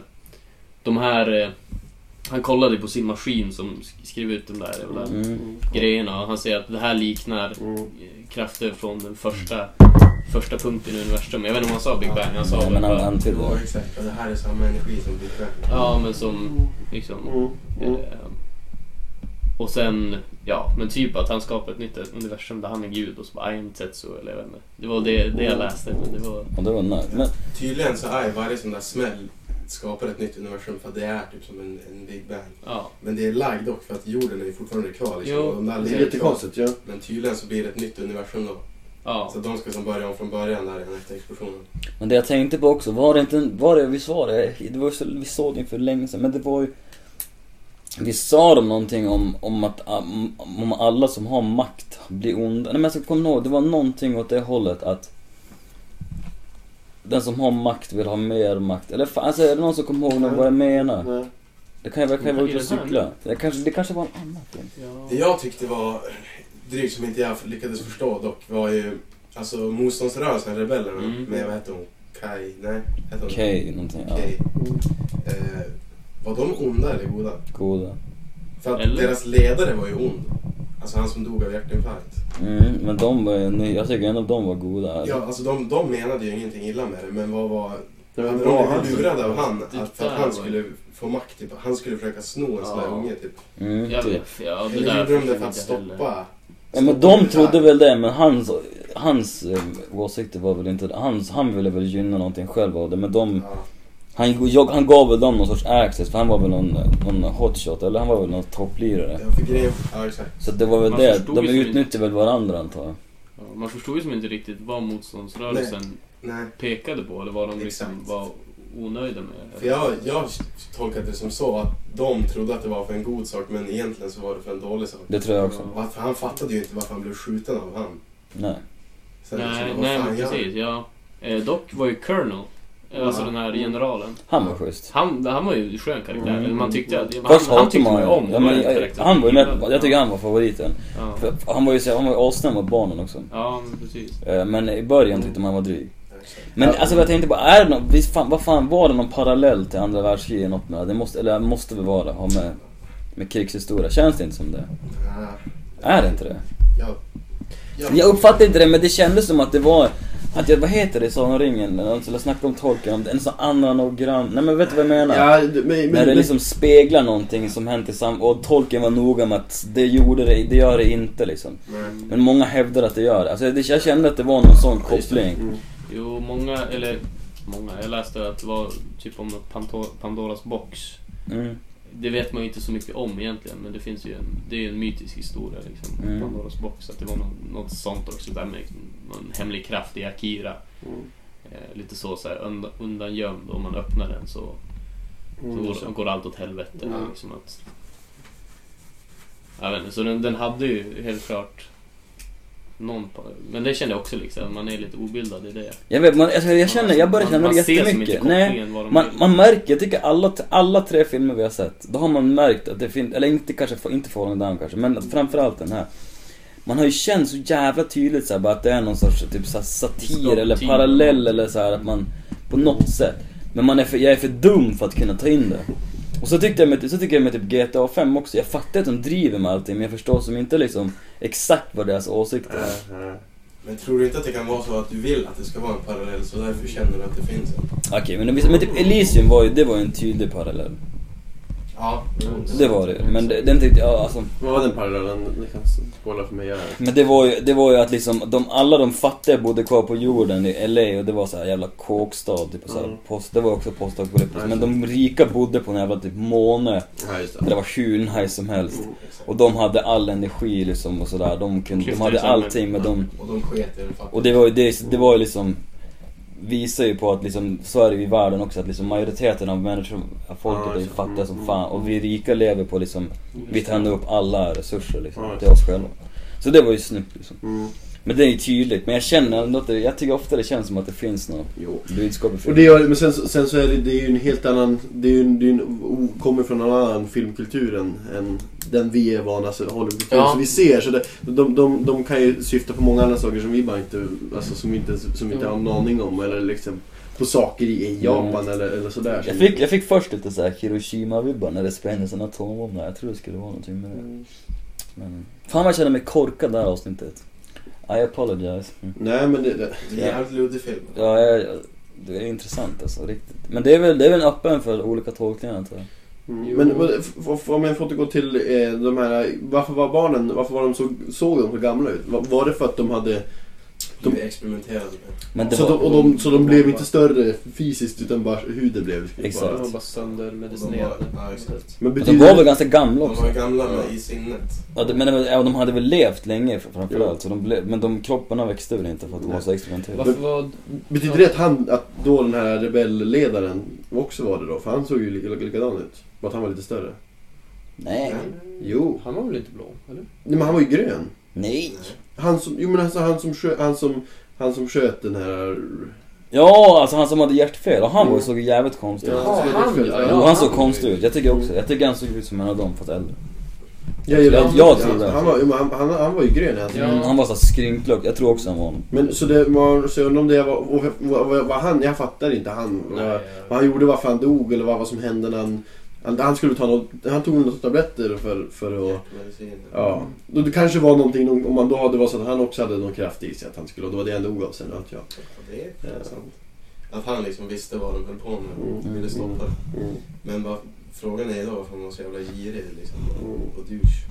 de här... Eh, han kollade på sin maskin som sk- skrev ut de där jävla Mm. grejerna och han säger att det här liknar Mm. krafter från den första, första punkten i universum. Jag vet inte om han sa Big Bang, han sa Ja, men han bara... antydde Ja, det. exakt. Och det här är samma energi som Big Bang. Ja, men som liksom... Mm. Mm. Eh, och sen, ja, men typ att han skapar ett nytt universum där han är gud och så bara I am Tetsu eller jag vet inte. Det var det, det jag läste, men det var... Och det var nice. Men, Tydligen så är varje sån där smäll skapar ett nytt universum för att det är typ som en, en Big Bang. Ja. Men det är lagd dock för att jorden är ju fortfarande kvar liksom. Jo, de där Det är lever kvar. jättekonstigt ja. Men tydligen så blir det ett nytt universum då. Ja. Så de ska som börja om från början där efter explosionen. men det jag tänkte på också, var det inte, var det, visst var det, det var så, vi såg det för länge sedan, men det var ju vi sa de någonting om, om att om, om alla som har makt blir onda. Nej men jag komma ihåg, det var någonting åt det hållet att den som har makt vill ha mer makt. Eller fan, alltså, är det någon som kommer ihåg vad jag menar? Nej. Det kan ju vara ute och cykla. Det kanske, det kanske var en annan film. Det jag tyckte var drygt som inte jag lyckades förstå dock var ju alltså motståndsrörelsen, rebellerna Mm. med vad hette hon? Kai? Nej, hette hon Okej, någonting. Ja. Kay. Eh, var de onda eller goda? Goda. För att Eller? deras ledare var ju ond. Alltså han som dog av hjärtinfarkt. Mm, men de var ju, nej, jag tycker ändå de var goda. Alltså. Ja, alltså de, de menade ju ingenting illa med det, men vad var... Det var de han. blivit lurade av han? Det Att, för att han var- skulle få makt, typ. Han skulle försöka sno en sån där Ja. unge, typ. Mm, typ. ja, det Eller där gjorde de det för att stoppa... Ja, men de trodde väl det, men hans, hans eh, åsikter var väl inte hans, han ville väl gynna någonting själv av det, men de, Ja. han, jag, han gav väl dem någon sorts access, för han var väl någon, någon hotshot, eller han var väl någon topplirare. Jag fick grejen... Ja, exakt. Så det var väl Man det, de utnyttjade väl varandra antar jag. Ja, man förstod ju som inte riktigt vad motståndsrörelsen Nej. pekade på eller vad de liksom Exakt. var onöjda med. För jag, jag tolkade det som så att de trodde att det var för en god sak, men egentligen så var det för en dålig sak. Det tror jag också. Och att, för han fattade ju inte varför han blev skjuten av han. Nej. Sen Nej, liksom, nej men precis. Ja. Eh, dock var ju Colonel, eh, alltså Ja. den här generalen. Han var schysst. Han, han var ju en skön karaktär. Mm. Man tyckte att... Han, Först han tyckte man ju om. ja, men, jag. Han var ju med, jag tycker han var favoriten. Ja, För han var ju han var ju assnäll mot barnen också. ja men precis. Eh, Men i början tyckte man han var dryg. Men Ja. alltså jag tänkte bara, är det någon, visst fan, vad fan var det någon parallell till andra världskriget något med det? det? Måste, eller måste väl vara ha med, med krigshistoria? Känns det inte som det? Ja, Är det inte det? ja. Ja. Jag uppfattade inte det men det kändes som att det var att jag, vad heter det i Sagan om ringen? När de skulle snacka om tolken, om det- en sån ananogram, nej men vet du vad jag menar? Ja, men, men, När det liksom speglar någonting som hänt i sam... Och tolken var noga med att det gjorde det, det gör det inte liksom. Men många hävdar att det gör det. Alltså jag kände att det var någon sån koppling. Mm. Jo, många, eller många. Jag läste att det var typ om Pandoras box. Mm. Det vet man ju inte så mycket om egentligen men det finns ju en, det är ju en mytisk historia liksom. Mm. Pandoras box. Att det var något, något sånt också där med någon hemlig kraft i Akira. Mm. Eh, lite så, så här, undan, undangömd. Om man öppnar den så, så Mm. går, går allt åt helvete. Mm. Liksom att, jag vet inte, så den, den hade ju helt klart någon Men det kände jag också liksom, man är lite obildad i det. Jag vet, man, alltså, jag känner, jag börjar känna man det jättemycket. Nej, de man, man märker, jag tycker alla, alla tre filmer vi har sett, då har man märkt att det finns, eller inte kanske, inte Falling Down kanske, men att framförallt den här. Man har ju känt så jävla tydligt så bara att det är någon sorts typ så satir eller parallell eller så här, att man på något sätt. Men man är för, jag är för dum för att kunna ta in det. Och så tyckte jag med, så tycker jag med typ GTA 5 också, jag fattar att de driver med allting men jag förstår som inte liksom exakt vad deras åsikter är. Äh. Men tror du inte att det kan vara så att du vill att det ska vara en parallell så därför känner du att det finns en? Okej men, men typ Elysium var ju, det var ju en tydlig parallell. Ja. Det var det Men det, den tyckte jag, alltså Vad var den parallellen? Ni kan spoila för mig. Men det var ju, det var ju att liksom, de, alla de fattiga bodde kvar på jorden i LA och det var så här jävla kåkstad, typ så här, Mm. post, det var också postapokalyptiskt. Ja, Men de rika bodde på en jävla typ måne, Ja, just där det var hur nice som helst. Mm. Och de hade all energi liksom och sådär, de, kunde, de hade allting men de Och de sket i fattiga. Och det var ju, det, det var ju liksom Visar ju på att liksom, så är det ju i världen också att liksom majoriteten av människor, av folket Ja, är ju fattiga som Mm, fan. Och vi rika lever på liksom Vi tar ändå upp alla resurser liksom, till oss själva. Så det var ju snyggt liksom. Mm. Men det är ju tydligt, men jag känner ändå att det, jag tycker ofta det känns som att det finns något Jo. budskap i Och filmen det är, men sen, sen så är det, det är ju en helt annan, det är ju en, det är en, kommer från en annan filmkultur än, än den vi är vana vid, Hollywoodkultur Ja. som vi ser. Så det, de, de, de kan ju syfta på många andra saker som vi bara inte, alltså som vi inte, som vi inte har en aning om. Eller liksom på saker i, Japan eller, eller sådär. jag fick, jag fick först lite såhär Hiroshima-vibbar när det sprängdes en atombomb där. Jag tror det skulle vara någonting med det. Mm. Men... Fan vad jag känner mig korkad det här avsnittet. I apologize. Mm. Nej men det, det, Det är jävligt luddig film. Ja, jag, det är intressant alltså, riktigt. Men det är väl, det är väl öppen för olika tolkningar antar jag. Mm. Men om jag får återgå till eh, de här, varför var barnen, varför var de så, såg de så gamla ut? Var, var det för att de hade, De De- experimenterade med. Så var, de, och de, så de blev inte större fysiskt utan bara huden blev Exakt. De var bara söndermedicinerade. De var- ja, exakt. Men de var väl ganska gamla De också. var gamla med i sinnet. Ja, det- men var- ja, de hade väl levt länge fr- framförallt. Så de blev, men de kropparna växte väl inte för att de var så experimenterade. Varför var... Betyder det att han, att då den här rebellledaren också var det då? För han såg ju li- likadan ut. Bara att han var lite större. Nej. Jo. Han var väl inte blå? Eller? Nej men han var ju grön. Nej. Han som, jo men alltså han som han som, han som sköt den här... Ja, alltså han som hade hjärtfel. Och han var, Mm. såg jävligt konstig ut. Ja, han, han, ja, ja, han såg konstig ut. Jag tycker också. Jag tycker han såg ut som en av dem fast äldre. Ja, jag, Jag- jag tror det. Han var, han, han, han var ju grön alltså. Ja. Mm, han var så skrynklig. Jag tror också han var honom. Men så det var, så jag undrar om det var, vad, vad, vad han, jag fattar inte han. Nej, Vad, vad han gjorde, varför han dog eller vad, vad som hände när han, han, han skulle ta något, han tog några tabletter för, för att. Ja, då det kanske var någonting om man då hade var så att han också hade någon kraft i sig att han skulle, och det var det han dog av sen, jag. Det är intressant. Att han liksom visste vad de höll på med och Mm. ville stoppa det. Mm. Men bara, frågan är då varför han var så jävla girig liksom. Mm. Och, och douche.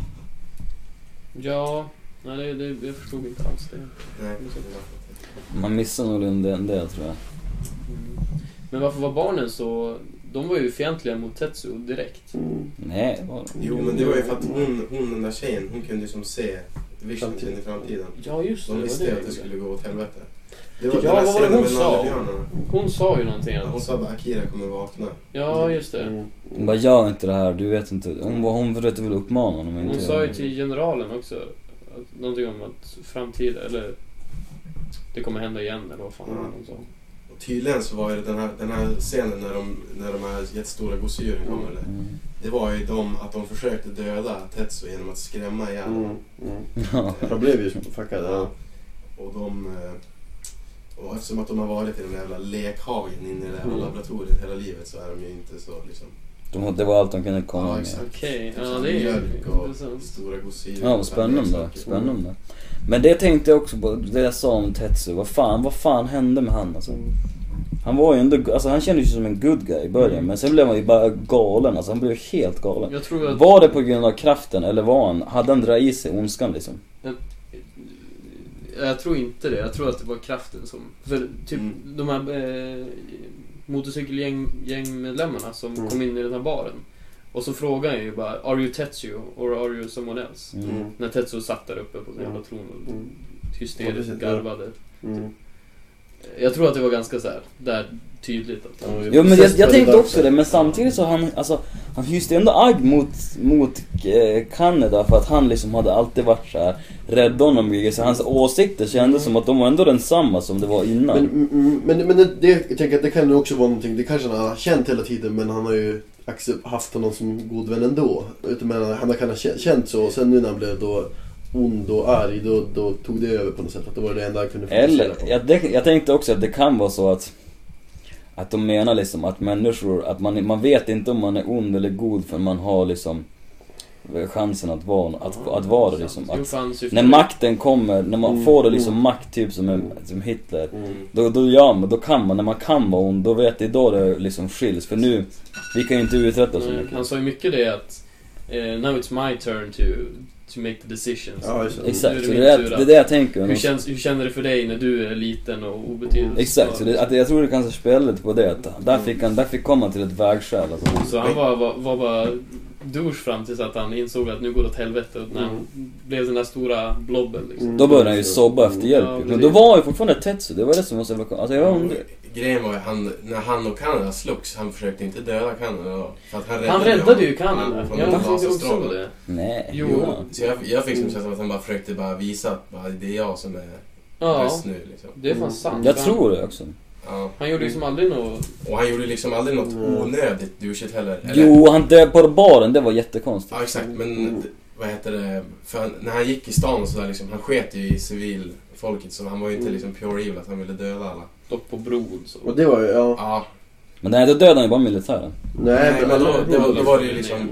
Ja, nej det, det, jag förstod inte alls det. Nej, Man missar nog en del tror jag. Mm. Men varför var barnen så... De var ju fientliga mot Tetsuo direkt. Mm. Nej, det var det. Jo men det var ju för att hon, hon den där tjejen, hon kunde ju som se vision in i framtiden. Ja, just det. De det visste var ju det. att det skulle gå åt helvete. Det Ja, den här vad var det scenen hon med sa? nallebjörnarna. Hon sa ju någonting. Hon sa att Akira kommer vakna. ja, just det. Mm. Hon bara, gör inte det här, du vet inte. Hon, var- hon försökte väl uppmana honom. Hon inte sa ju till generalen också. Att, någonting om att framtiden, eller... Det kommer hända igen eller vad fan Mm. hon sa. Tydligen så var det den här, den här scenen när de, när de här jättestora gosedjuren kommer. Mm. Det var ju de, att de försökte döda Tetsu genom att skrämma ihjäl Mm. honom. Mm. Ja. Han blev ju fuckad. Ja. Och de... eh, Och eftersom att de har varit i den där jävla lekhagen inne i det här Mm. laboratoriet hela livet så är de ju inte så liksom... De, det var allt de kunde komma Ja, med. Okej, Typ ja så här det är ju intressant. stora gosedjur. Ja, spännande. Spännande. Men det tänkte jag också på, det jag sa om Tetsu. Vad fan, vad fan hände med han alltså? Han var ju ändå, alltså han kändes ju som en good guy i början. Men sen blev han ju bara galen, alltså han blev helt galen. Jag tror att... Var det på grund av kraften eller var han, hade han dragit i sig ondskan liksom? Jag tror inte det. Jag tror att det var kraften som... För typ Mm. de här eh, motorcykelgängmedlemmarna som Mm. kom in i den här baren. Och så frågade han ju bara Are you Tetsuo or are you someone else? Mm. Mm. När Tetsuo satt där uppe på sin Mm. jävla tron och Mm. Hysteriskt ja. garvade. Mm. Jag tror att det var ganska så här, där tydligt att han... Ja, Jo men jag, jag tänkte också det, men samtidigt så han, alltså, han hyste ändå agg mot, mot eh, Kanada för att han liksom hade alltid varit så här rädd om dem så hans åsikter kändes som att de var ändå densamma som det var innan. Men, mm, mm, men, men det, det, jag tänker att det kan ju också vara någonting, det kanske han har känt hela tiden men han har ju haft honom som god vän ändå. Utan men han kanske kä- känt så och sen nu när han blev då ond och arg då, då tog det över på något sätt. Att det var det enda han kunde fokusera Eller, på. jag, det, jag tänkte också att det kan vara så att att de menar liksom att människor, att man, man vet inte om man är ond eller god förrän man har liksom chansen att vara, att, att vara det liksom. Att, när det- makten kommer, när man Mm, får det liksom mm. makt typ som, en, som Hitler Mm. Då, då gör man, då kan man, när man kan vara ond, då vet det då det liksom skiljs. För nu, vi kan ju inte uträtta så Nej, mycket. Han sa ju mycket det att eh, Now it's my turn to, to make the decisions. Ja, det. Exakt, min det är det, är det jag tänker. Hur, känns, hur känner det för dig när du är liten och obetydlig? Exakt, så det, att jag tror det kanske spelar lite på det. Där fick han, där fick komma till ett vägskäl. Alltså. Så han var, var, var bara douche fram tills att han insåg att nu går det åt helvete. Och när han blev den där stora blobben liksom. Mm. Då började han ju sobba efter hjälp. Ja, men precis. då var han ju fortfarande Tetsu, det var det som var så jävla Alltså jag undrar... Grejen var ju han, när han och Kanada slogs, han försökte inte döda Kanada då. För att han räddade, Han räddade ju Kanada. från Jag tänkte också laserstrålarna. det. Nej. Jo. Jo. Så jag, jag fick som känslan att han bara försökte bara visa att bara, det är jag som är Ja, bäst nu liksom. det är fan sant. Jag tror det också. Ja. Han gjorde liksom aldrig något... Och han gjorde liksom aldrig något Mm. onödigt douchigt heller. Eller- Jo, han dö på baren, det var jättekonstigt. Ja exakt, men Mm. vad heter det? För han- när han gick i stan och sådär liksom, han sket ju i civilfolket så han var ju inte Mm. liksom pure evil att han ville döda alla. Dock på bron så. Och det var ju, ja. Ja, Men nej, då dödade han ju bara militären. Nej, men han- då, det var, då var det ju liksom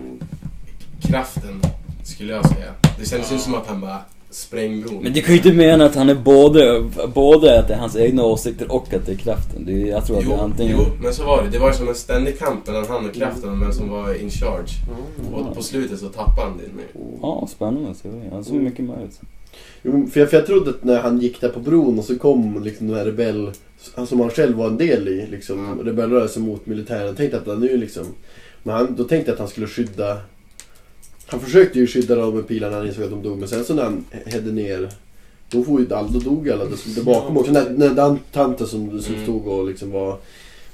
kraften, skulle jag säga. Det kändes ju som att han bara spräng bron. Men det kan ju inte mena att han är både, både att det är hans egna åsikter och att det är kraften. Det är, jag tror att det Jo, är antingen... jo, men så var det. Det var som en ständig kamp mellan han och kraften om vem som var in charge. Mm. Och på slutet så tappade han det nu. Ja, spännande teori. Han såg mycket möjligt. Jo, för, jag, för jag trodde att när han gick där på bron och så kom liksom den här rebell... han Som han själv var en del i, liksom Mm. rebellrörelsen mot militären. Jag tänkte att han nu liksom... Men han, då tänkte jag att han skulle skydda... Han försökte ju skydda dem med pilarna när han insåg att de dog. Men sen så när han hedde ner... Då, får ju, all, då dog alla där där bakom också. När, när den tanten som, som Mm. stod och liksom var...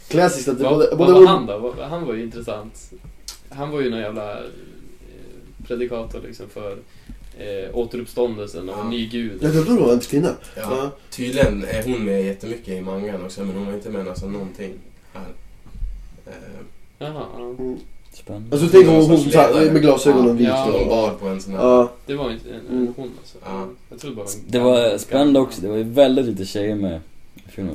Klassiskt att det Vad, både... vad både var han då? Han var ju intressant. Han var ju någon jävla eh, predikator liksom för eh, återuppståndelsen och Ja. en ny gud. Ja, då då var en kvinna. Ja, tydligen är hon med jättemycket i mangan också men hon var inte med nästan någonting här. Eh, Jaha, ja. Mm. Spännande. Alltså tänk om hon, hon satt ledare. med glasögon och vit. Ja, och- bar på en sån här... Ja. det var inte en, en Mm. hon alltså. Ja. Jag trodde bara det var en Det gammal- var spännande också. Det var ju väldigt lite tjejer med i filmen.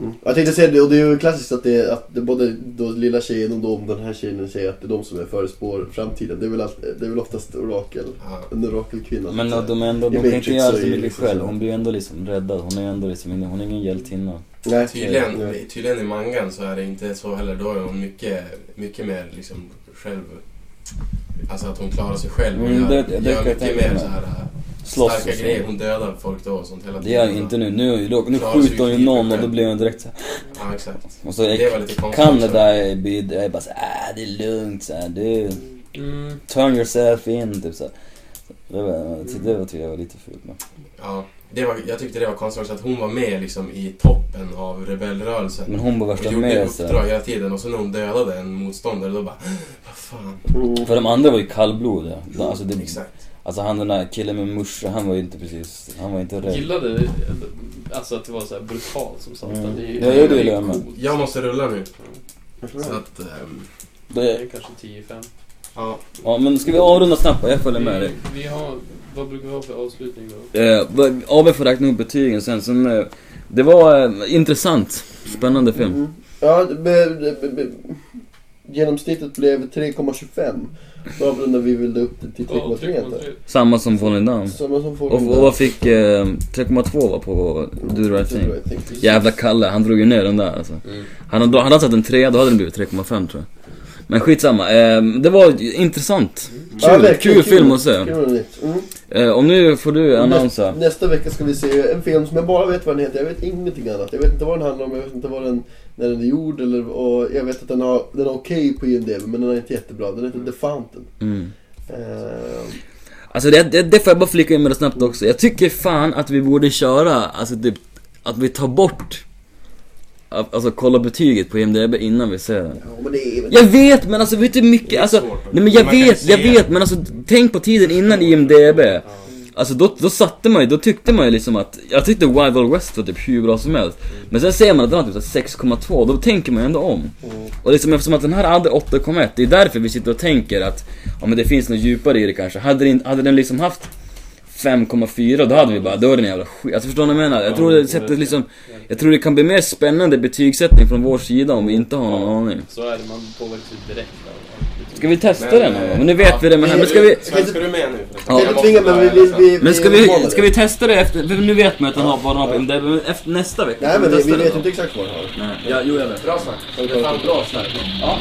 Mm. Jag tänkte säga det, och det är ju klassiskt att det är att det är både då lilla tjejen och de, den här tjejen säger att det är de som är förespår framtiden. Det är väl, allt, det är väl oftast orakel, en orakelkvinna. så Men de, är ändå, de kan inte göra så så mycket liksom själv. så. Hon blir ju ändå liksom räddad. Hon är ändå liksom, hon är ingen hjältinna. Nej, Tydligen, nej. tydligen i mangan så är det inte så heller. Då är hon mycket, mycket mer liksom själv... Alltså att hon klarar sig själv och Mm, gör, det- det kan gör jag mycket mer så här äh, Slåss starka grejer. Hon dödar folk då och sånt hela Det tiden. gör han inte nu. Nu, nu Klarar sig skjuter hon ju ju någon och då blir hon direkt så här. Ja, exakt. Och så Det var är lite konstigt Kanada också. är, blir- är bara så här, ah, det är lugnt så här, du, Mm. turn yourself in, typ så här. Det var, det var tyckte jag var lite fult men. Ja, det var, jag tyckte det var konstigt också att hon var med liksom i toppen av rebellrörelsen. Men hon var och värsta gjorde med så uppdrag hela tiden och så när hon dödade en motståndare då bara Vad fan. För de andra var ju kallblodiga. De- Alltså, det, Exakt. alltså han den där killen med musche, han var ju inte precis, han var inte rädd. Gillade alltså att det var så här brutalt som satan. Mm. Det är ju Ja, det är gillar jag med. coolt. Jag måste rulla nu. Så det. att, ehm, Det Det, är kanske 10-5. Ja. ja men ska vi avrunda snabbt Jag följer med dig. Vi, vi har, vad brukar vi ha för avslutning då? Eh, AB får räkna upp betygen sen. sen eh, det var eh, intressant. Spännande film. Mm. Ja, det, be, det, be, genomsnittet blev 3,25. Då avrundar vi väl upp det till 3,3 inte? Samma som Falling Down. Samma som får Och, och vad fick eh, 3,2 var på Do the right thing. Jävla Kalle, han drog ju ner den där alltså. Mm. Han hade, hade han satt en 3 då hade den blivit 3,5 tror jag. Men skitsamma, eh, det var intressant. Ja, Kul, verkligen, kul film att se. Kul och. Mm. Eh, och nu får du annonsa. Nästa, vecka ska vi se en film som jag bara vet vad den heter. Jag vet ingenting annat. Jag vet inte vad den handlar om, jag vet inte vad den, när den är gjord eller, och jag vet att den, har, den är okej på IMDB men den är inte jättebra. Den heter The Fountain. Mm. Eh, Alltså det, det, det får jag bara flika in med det snabbt också. Jag tycker fan att vi borde köra, alltså typ, att vi tar bort Alltså kolla betyget på IMDB innan vi ser den. ja, men det är. Jag vet men alltså vet du hur mycket, alltså. Nej men jag vet, jag se. vet men alltså tänk på tiden innan IMDB Alltså då, då satte man ju, då tyckte man ju liksom att Jag tyckte Wild Wild West var typ hur bra som helst Men sen ser man att den har typ så här 6,2, då tänker man ju ändå om Och liksom eftersom att den här hade 8,1, det är därför vi sitter och tänker att Ja men det finns något djupare i det kanske Hade den, hade den liksom haft 5,4 då hade vi bara, då är den jävla skit. Alltså förstår ni vad jag menar? Jag tror det sätter liksom Jag tror det kan bli mer spännande betygssättning från vår sida om vi inte har någon aning Så är det, man påverkas ju direkt av allt. Ska vi testa Men, den någon eh, gång? Men nu vet vi det med här, men ska vi Ska, ska du med nu? Ja. Tvinga men vi, vi, vi, Men ska vi ska vi testa det efter, för nu vet man att den har vad den har på IMDb, men efter nästa vecka Nej men vi, vi vet då. inte exakt vad den har. Nej, ja, jo jag vet. Bra snack. Det är fan bra snack. Ja.